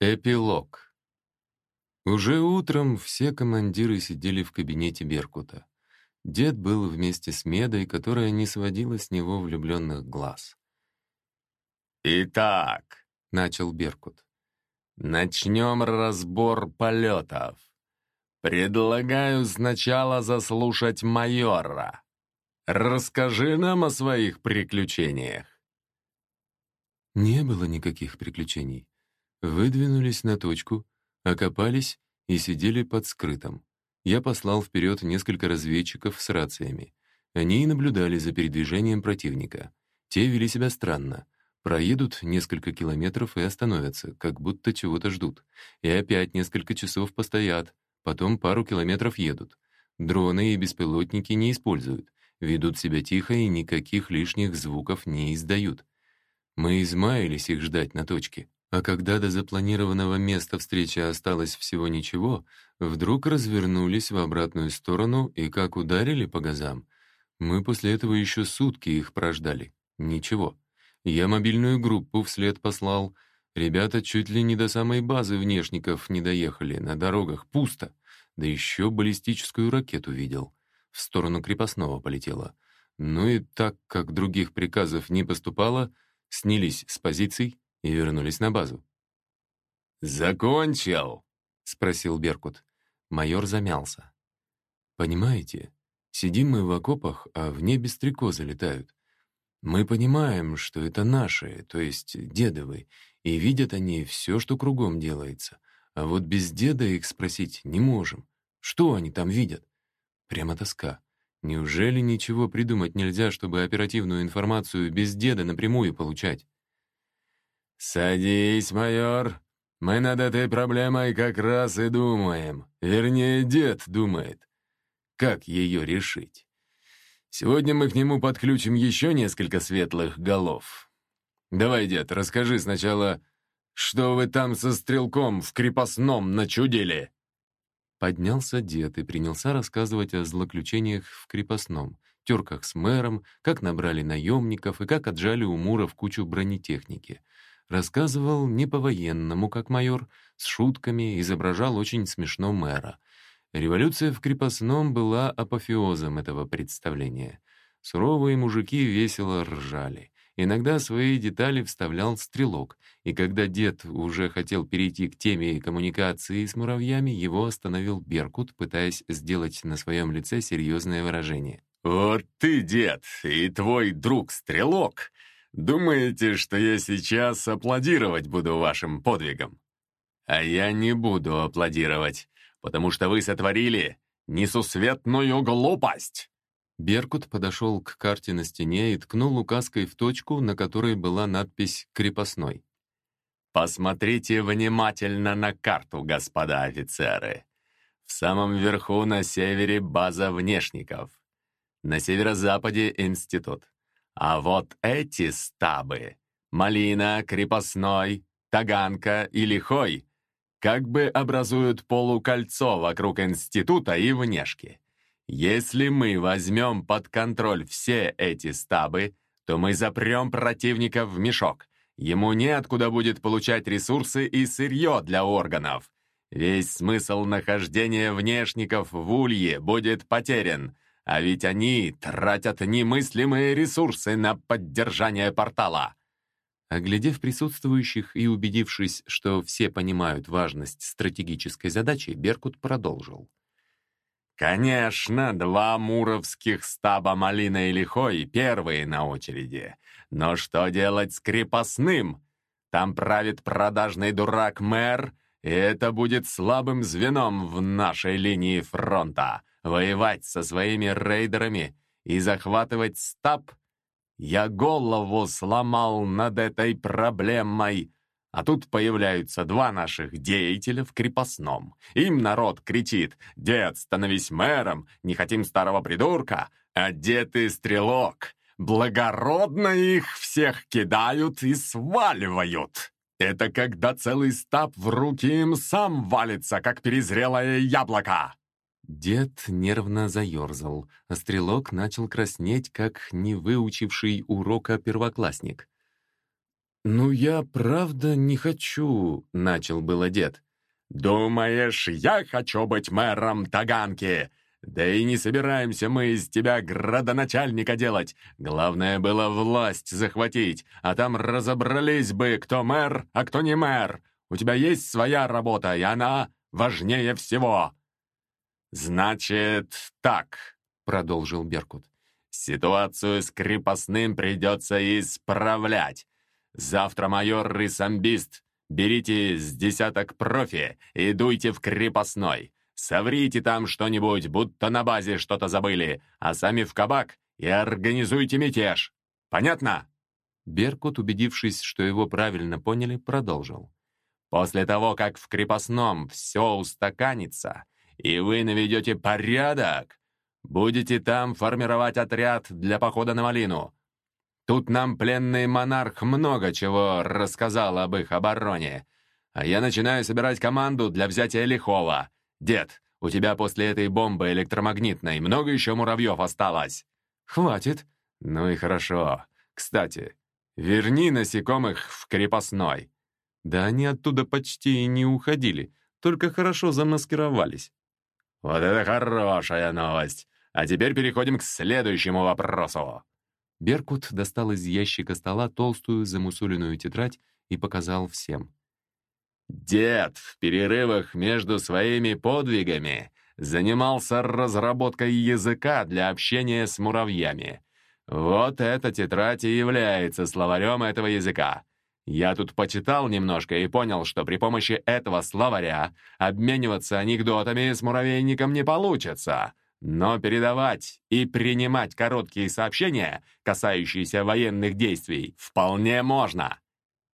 Эпилог. Уже утром все командиры сидели в кабинете Беркута. Дед был вместе с Медой, которая не сводила с него влюбленных глаз. «Итак», — начал Беркут, — «начнем разбор полетов. Предлагаю сначала заслушать майора. Расскажи нам о своих приключениях». Не было никаких приключений. Выдвинулись на точку, окопались и сидели под скрытым. Я послал вперед несколько разведчиков с рациями. Они наблюдали за передвижением противника. Те вели себя странно. Проедут несколько километров и остановятся, как будто чего-то ждут. И опять несколько часов постоят, потом пару километров едут. Дроны и беспилотники не используют, ведут себя тихо и никаких лишних звуков не издают. Мы измаялись их ждать на точке. А когда до запланированного места встречи осталось всего ничего, вдруг развернулись в обратную сторону и как ударили по газам. Мы после этого еще сутки их прождали. Ничего. Я мобильную группу вслед послал. Ребята чуть ли не до самой базы внешников не доехали. На дорогах пусто. Да еще баллистическую ракету видел. В сторону крепостного полетела. Ну и так как других приказов не поступало, снялись с позиций, и вернулись на базу. «Закончил?» — спросил Беркут. Майор замялся. «Понимаете, сидим мы в окопах, а в небе стрекозы летают. Мы понимаем, что это наши, то есть дедовы, и видят они все, что кругом делается. А вот без деда их спросить не можем. Что они там видят? Прямо тоска. Неужели ничего придумать нельзя, чтобы оперативную информацию без деда напрямую получать? «Садись, майор. Мы над этой проблемой как раз и думаем. Вернее, дед думает. Как ее решить? Сегодня мы к нему подключим еще несколько светлых голов. Давай, дед, расскажи сначала, что вы там со стрелком в крепостном начудили?» Поднялся дед и принялся рассказывать о злоключениях в крепостном, терках с мэром, как набрали наемников и как отжали у Муров кучу бронетехники — Рассказывал не по-военному, как майор, с шутками, изображал очень смешно мэра. Революция в крепостном была апофеозом этого представления. Суровые мужики весело ржали. Иногда свои детали вставлял стрелок, и когда дед уже хотел перейти к теме коммуникации с муравьями, его остановил Беркут, пытаясь сделать на своем лице серьезное выражение. «Вот ты, дед, и твой друг Стрелок Думаете, что я сейчас аплодировать буду вашим подвигам? А я не буду аплодировать, потому что вы сотворили несусветную глупость!» Беркут подошел к карте на стене и ткнул указкой в точку, на которой была надпись «Крепостной». «Посмотрите внимательно на карту, господа офицеры. В самом верху на севере база внешников. На северо-западе институт. А вот эти стабы — Малина, Крепостной, Таганка и Лихой — как бы образуют полукольцо вокруг института и внешки. Если мы возьмем под контроль все эти стабы, то мы запрем противника в мешок. Ему неоткуда будет получать ресурсы и сырье для органов. Весь смысл нахождения внешников в улье будет потерян — а ведь они тратят немыслимые ресурсы на поддержание портала. Оглядев присутствующих и убедившись, что все понимают важность стратегической задачи, Беркут продолжил. «Конечно, два муровских стаба Малина и Лихой первые на очереди. Но что делать с крепостным? Там правит продажный дурак-мэр, и это будет слабым звеном в нашей линии фронта воевать со своими рейдерами и захватывать стаб? Я голову сломал над этой проблемой. А тут появляются два наших деятеля в крепостном. Им народ кричит «Дед, становись мэром, не хотим старого придурка!» А дед и стрелок благородно их всех кидают и сваливают. Это когда целый стаб в руки им сам валится, как перезрелое яблоко. Дед нервно заерзал, стрелок начал краснеть, как не выучивший урока первоклассник. «Ну, я правда не хочу», — начал было дед. «Думаешь, я хочу быть мэром Таганки? Да и не собираемся мы из тебя градоначальника делать. Главное было власть захватить, а там разобрались бы, кто мэр, а кто не мэр. У тебя есть своя работа, и она важнее всего». «Значит, так», — продолжил Беркут. «Ситуацию с крепостным придется исправлять. Завтра майор и самбист берите с десяток профи и дуйте в крепостной. Соврите там что-нибудь, будто на базе что-то забыли, а сами в кабак и организуйте мятеж. Понятно?» Беркут, убедившись, что его правильно поняли, продолжил. «После того, как в крепостном все устаканится, и вы наведете порядок, будете там формировать отряд для похода на Малину. Тут нам пленный монарх много чего рассказал об их обороне, а я начинаю собирать команду для взятия Лихова. «Дед, у тебя после этой бомбы электромагнитной много еще муравьев осталось?» «Хватит». «Ну и хорошо. Кстати, верни насекомых в крепостной». Да они оттуда почти и не уходили, только хорошо замаскировались. «Вот это хорошая новость! А теперь переходим к следующему вопросу». Беркут достал из ящика стола толстую замусоленную тетрадь и показал всем. Дед в перерывах между своими подвигами занимался разработкой языка для общения с муравьями. Вот эта тетрадь и является словарем этого языка. Я тут почитал немножко и понял, что при помощи этого словаря обмениваться анекдотами с муравейником не получится. Но передавать и принимать короткие сообщения, касающиеся военных действий, вполне можно.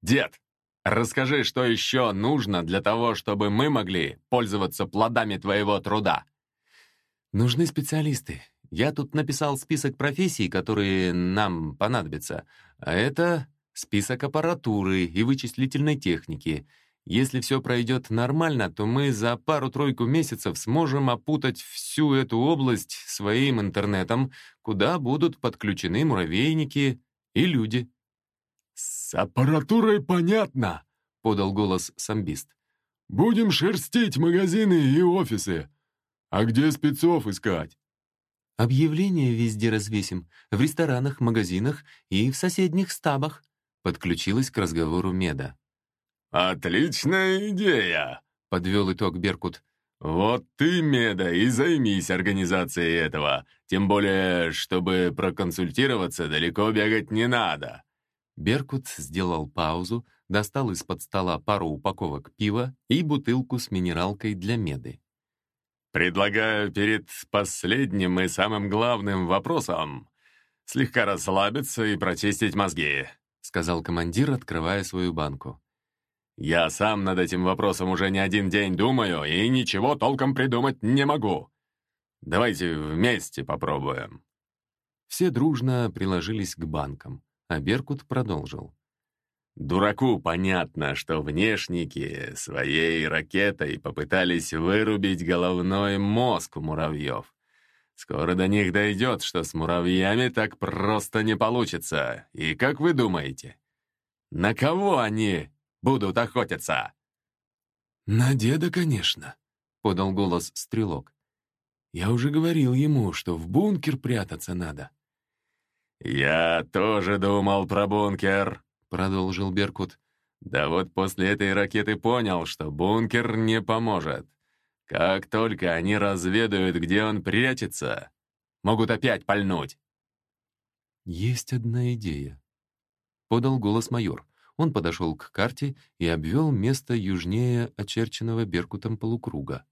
Дед, Расскажи, что еще нужно для того, чтобы мы могли пользоваться плодами твоего труда. Нужны специалисты. Я тут написал список профессий, которые нам понадобятся. А это список аппаратуры и вычислительной техники. Если все пройдет нормально, то мы за пару-тройку месяцев сможем опутать всю эту область своим интернетом, куда будут подключены муравейники и люди. «С аппаратурой понятно», — подал голос самбист. «Будем шерстить магазины и офисы. А где спецов искать?» «Объявления везде развесим, в ресторанах, магазинах и в соседних стабах», — подключилась к разговору Меда. «Отличная идея!» — подвел итог Беркут. «Вот ты, Меда, и займись организацией этого. Тем более, чтобы проконсультироваться, далеко бегать не надо. Беркут сделал паузу, достал из-под стола пару упаковок пива и бутылку с минералкой для меды. «Предлагаю перед последним и самым главным вопросом слегка расслабиться и прочистить мозги», сказал командир, открывая свою банку. «Я сам над этим вопросом уже не один день думаю и ничего толком придумать не могу. Давайте вместе попробуем». Все дружно приложились к банкам а Беркут продолжил. Дураку понятно, что внешники своей ракетой попытались вырубить головной мозг муравьев. Скоро до них дойдет, что с муравьями так просто не получится. И как вы думаете, на кого они будут охотиться? «На деда, конечно», — подал голос стрелок. «Я уже говорил ему, что в бункер прятаться надо». «Я тоже думал про бункер», — продолжил Беркут. «Да вот после этой ракеты понял, что бункер не поможет. Как только они разведают, где он прячется, могут опять пальнуть». «Есть одна идея», — подал голос майор. Он подошел к карте и обвел место южнее очерченного Беркутом полукруга.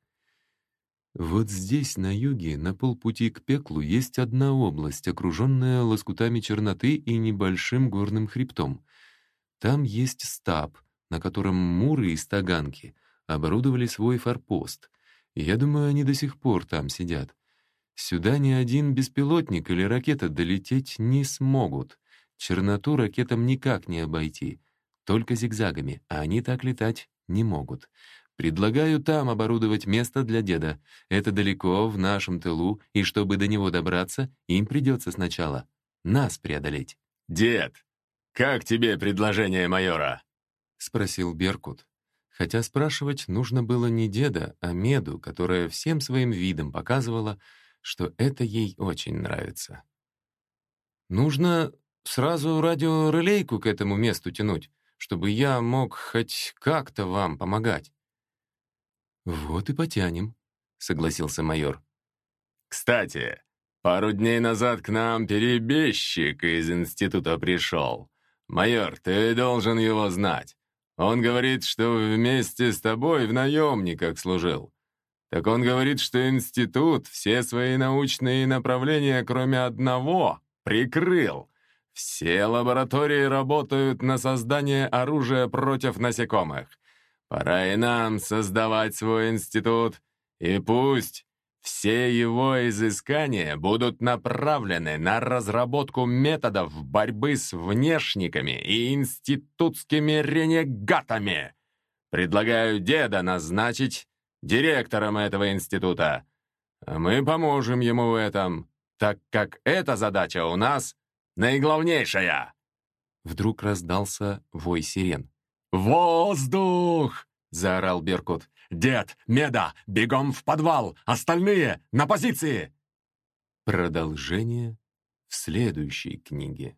Вот здесь, на юге, на полпути к пеклу, есть одна область, окруженная лоскутами черноты и небольшим горным хребтом. Там есть стаб, на котором муры и стаганки оборудовали свой форпост. Я думаю, они до сих пор там сидят. Сюда ни один беспилотник или ракета долететь не смогут. Черноту ракетам никак не обойти, только зигзагами, а они так летать не могут. Предлагаю там оборудовать место для деда. Это далеко, в нашем тылу, и чтобы до него добраться, им придется сначала нас преодолеть». «Дед, как тебе предложение майора?» — спросил Беркут. Хотя спрашивать нужно было не деда, а Меду, которая всем своим видом показывала, что это ей очень нравится. «Нужно сразу радиорелейку к этому месту тянуть, чтобы я мог хоть как-то вам помогать». «Вот и потянем», — согласился майор. «Кстати, пару дней назад к нам перебежчик из института пришел. Майор, ты должен его знать. Он говорит, что вместе с тобой в наемниках служил. Так он говорит, что институт все свои научные направления, кроме одного, прикрыл. Все лаборатории работают на создание оружия против насекомых. Пора и нам создавать свой институт, и пусть все его изыскания будут направлены на разработку методов борьбы с внешниками и институтскими ренегатами. Предлагаю деда назначить директором этого института. Мы поможем ему в этом, так как эта задача у нас наиглавнейшая. Вдруг раздался вой сирен. «Воздух!» — заорал Беркут. «Дед, Меда, бегом в подвал! Остальные на позиции!» Продолжение в следующей книге.